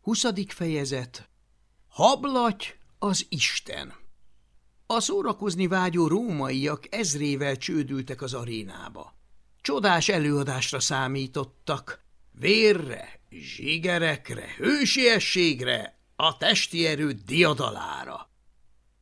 Huszadik fejezet Hablaty az Isten A szórakozni vágyó rómaiak ezrével csődültek az arénába. Csodás előadásra számítottak. Vérre, zsigerekre, hősiességre, a testi erő diadalára.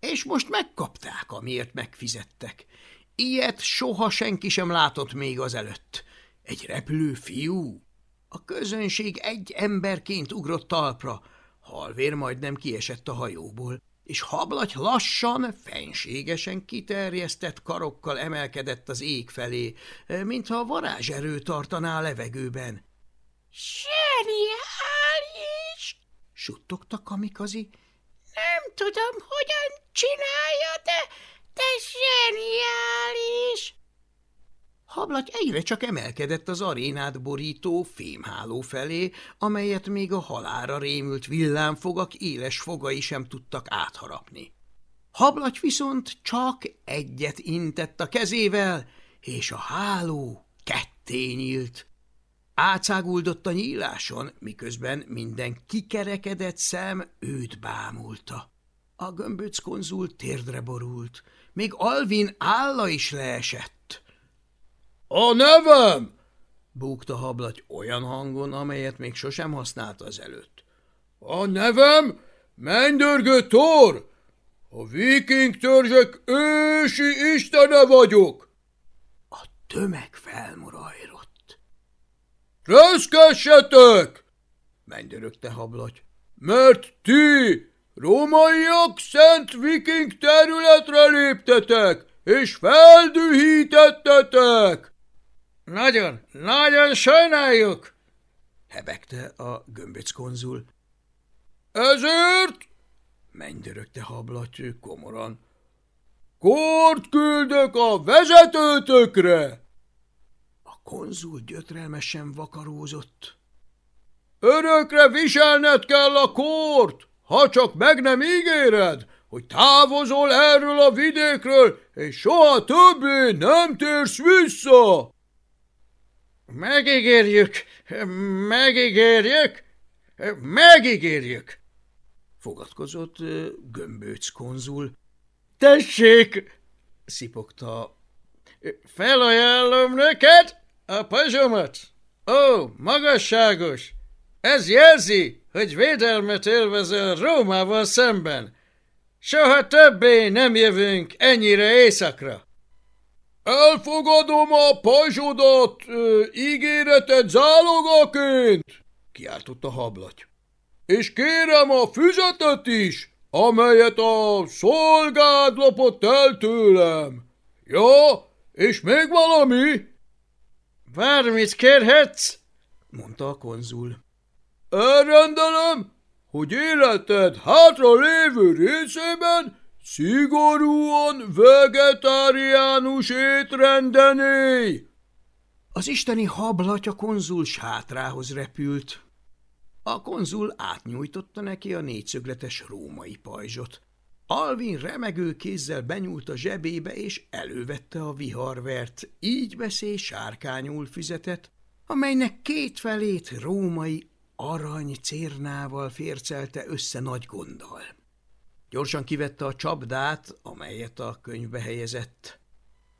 És most megkapták, amiért megfizettek. Ilyet soha senki sem látott még azelőtt. Egy repülő fiú. A közönség egy emberként ugrott talpra, halvér majdnem kiesett a hajóból, és hablaty lassan, fenségesen kiterjesztett karokkal emelkedett az ég felé, mintha a varázserő tartaná a levegőben. – Zseniális! – suttogta Kamikazi. – Nem tudom, hogyan csinálja, Hablaty egyre csak emelkedett az arénát borító fémháló felé, amelyet még a halára rémült villámfogak éles fogai sem tudtak átharapni. Hablaty viszont csak egyet intett a kezével, és a háló ketté nyílt. Átszáguldott a nyíláson, miközben minden kikerekedett szem őt bámulta. A gömböc konzul térdre borult, még Alvin álla is leesett. A nevem! búgta hablaty olyan hangon, amelyet még sosem használt az előtt. A nevem Mendörgő Thor! A viking törzsek ősi istene vagyok! A tömeg felmorajrott. Reszkessetek! mendörögte hablaty. Mert ti, rómaiak, szent viking területre léptetek, és feldühítettetek! Nagyon, nagyon sajnáljuk, hebegte a gömböc konzul. Ezért, mennydörögte hablaty komoran, kort küldök a vezetőtökre. A konzul gyötrelmesen vakarózott. Örökre viselned kell a kort, ha csak meg nem ígéred, hogy távozol erről a vidékről, és soha többé nem térsz vissza. Megígérjük, megígérjük, megígérjük, fogadkozott gömbőc konzul. Tessék, szipogta. Felajánlom neked a pazsomat. Ó, magasságos, ez jelzi, hogy védelmet élvezel Rómával szemben. Soha többé nem jövünk ennyire éjszakra. Elfogadom a pajzsodat ígéreted zálogaként, kiáltott a hablaty. És kérem a füzetet is, amelyet a szolgád lopott el tőlem. Ja, és még valami? Bármit kérhetsz, mondta a konzul. Elrendelem, hogy életed hátra lévő részében Szigorúan vegetáriánus étrendené! Az isteni hablatya konzul sátrához repült. A konzul átnyújtotta neki a négyszögletes római pajzsot. Alvin remegő kézzel benyúlt a zsebébe, és elővette a viharvert, így beszél sárkányul füzetet, amelynek két felét római arany cérnával fércelte össze nagy gonddal. Gyorsan kivette a csapdát, amelyet a könyvbe helyezett.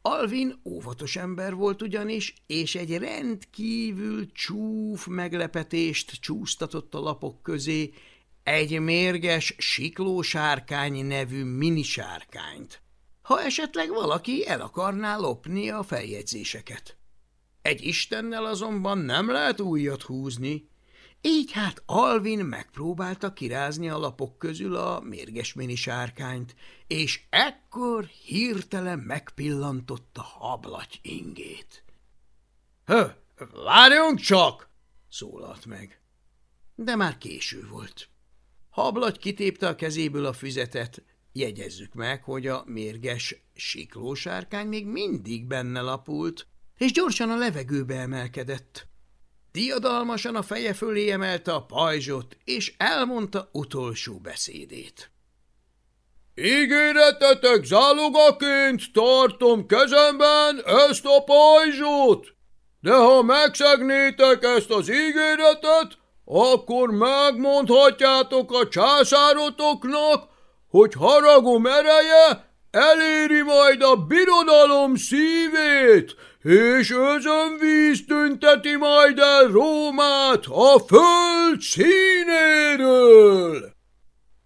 Alvin óvatos ember volt ugyanis, és egy rendkívül csúf meglepetést csúsztatott a lapok közé, egy mérges siklósárkány nevű minisárkányt, ha esetleg valaki el akarná lopni a feljegyzéseket. Egy istennel azonban nem lehet újat húzni, így hát Alvin megpróbálta kirázni a lapok közül a mérgesméni sárkányt, és ekkor hirtelen megpillantotta hablaty ingét. – Hö, várjunk csak! – szólalt meg. De már késő volt. Hablaty kitépte a kezéből a füzetet, jegyezzük meg, hogy a mérges siklósárkány még mindig benne lapult, és gyorsan a levegőbe emelkedett. Diadalmasan a feje fölé emelte a pajzsot, és elmondta utolsó beszédét. Ígéretetek zálogaként tartom kezemben ezt a pajzsot, de ha megszegnétek ezt az ígéretet, akkor megmondhatjátok a császárotoknak, hogy haragom ereje eléri majd a birodalom szívét, és özönvíz tünteti majd el Rómát a föld színéről.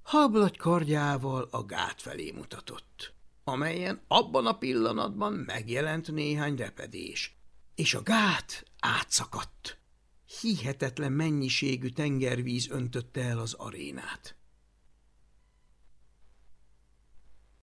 Hablagy kardjával a gát felé mutatott, amelyen abban a pillanatban megjelent néhány repedés, és a gát átszakadt. Hihetetlen mennyiségű tengervíz öntötte el az arénát.